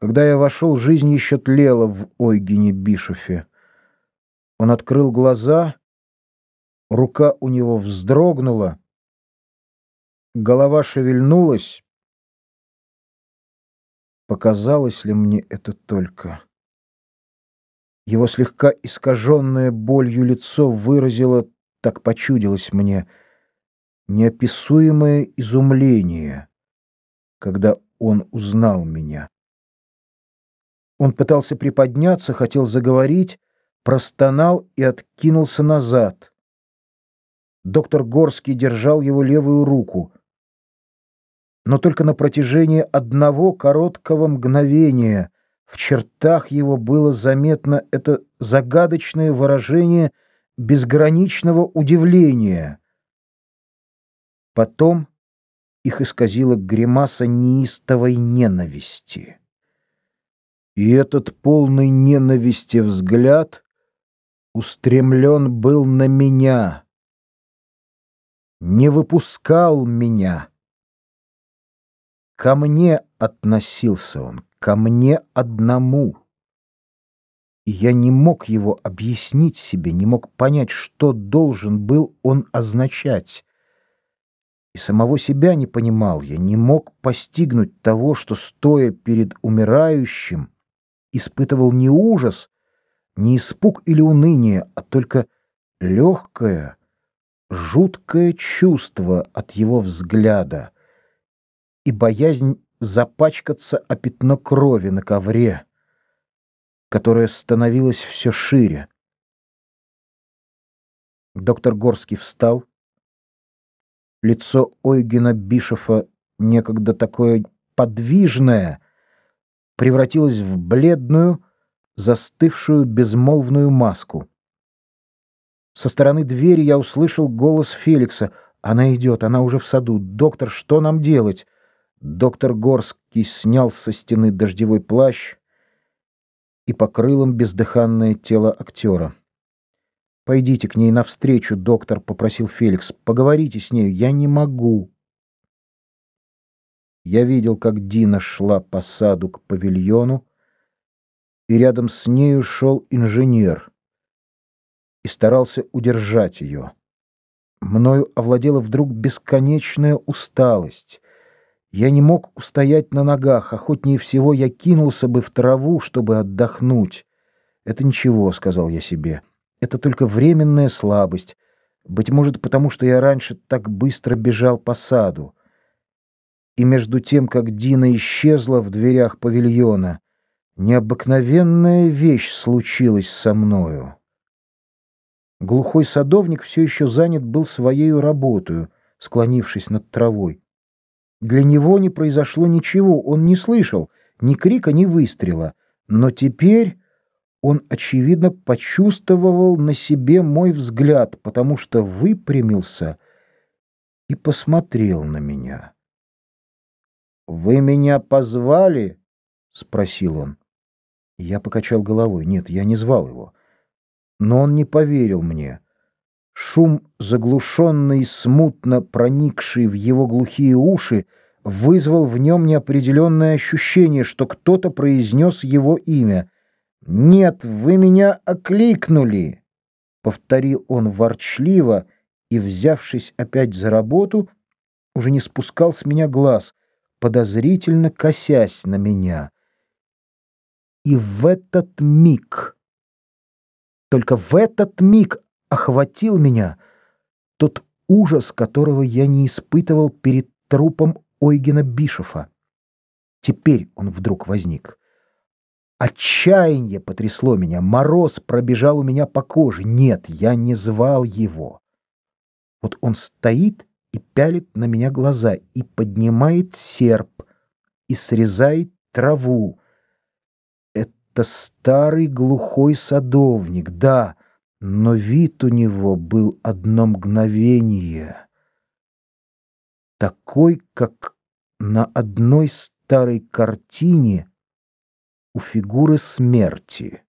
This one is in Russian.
Когда я вошел, жизнь еще тлела в Ойгене Бишофе. Он открыл глаза, рука у него вздрогнула, голова шевельнулась. Показалось ли мне это только? Его слегка искаженное болью лицо выразило, так почудилось мне, неописуемое изумление, когда он узнал меня. Он пытался приподняться, хотел заговорить, простонал и откинулся назад. Доктор Горский держал его левую руку. Но только на протяжении одного короткого мгновения в чертах его было заметно это загадочное выражение безграничного удивления. Потом их исказила гримаса неистовой ненависти. И этот полный ненависти взгляд устремлен был на меня, не выпускал меня. Ко мне относился он, ко мне одному. И я не мог его объяснить себе, не мог понять, что должен был он означать. И самого себя не понимал я, не мог постигнуть того, что, стоя перед умирающим, испытывал не ужас, не испуг или уныние, а только легкое, жуткое чувство от его взгляда и боязнь запачкаться о пятно крови на ковре, которое становилось все шире. Доктор Горский встал. Лицо Ойгена Бишофа, некогда такое подвижное, превратилась в бледную, застывшую безмолвную маску. Со стороны двери я услышал голос Феликса. «Она идет, она уже в саду. Доктор, что нам делать?» Доктор Горский снял со стены дождевой плащ и покрыл им бездыханное тело актера. «Пойдите к ней навстречу, доктор», — попросил Феликс. «Поговорите с нею. Я не могу». Я видел, как Дина шла по саду к павильону, и рядом с нею шел инженер и старался удержать ее. Мною овладела вдруг бесконечная усталость. Я не мог устоять на ногах, охотнее всего я кинулся бы в траву, чтобы отдохнуть. «Это ничего», — сказал я себе, — «это только временная слабость, быть может, потому что я раньше так быстро бежал по саду» и между тем, как Дина исчезла в дверях павильона, необыкновенная вещь случилась со мною. Глухой садовник все еще занят был своей работой, склонившись над травой. Для него не произошло ничего, он не слышал ни крика, ни выстрела, но теперь он, очевидно, почувствовал на себе мой взгляд, потому что выпрямился и посмотрел на меня. «Вы меня позвали?» — спросил он. Я покачал головой. Нет, я не звал его. Но он не поверил мне. Шум, заглушенный, смутно проникший в его глухие уши, вызвал в нем неопределенное ощущение, что кто-то произнес его имя. «Нет, вы меня окликнули!» — повторил он ворчливо и, взявшись опять за работу, уже не спускал с меня глаз — подозрительно косясь на меня. И в этот миг, только в этот миг охватил меня тот ужас, которого я не испытывал перед трупом Ойгена Бишофа. Теперь он вдруг возник. Отчаяние потрясло меня, мороз пробежал у меня по коже. Нет, я не звал его. Вот он стоит и пялит на меня глаза, и поднимает серп, и срезает траву. Это старый глухой садовник, да, но вид у него был одно мгновение. Такой, как на одной старой картине у фигуры смерти.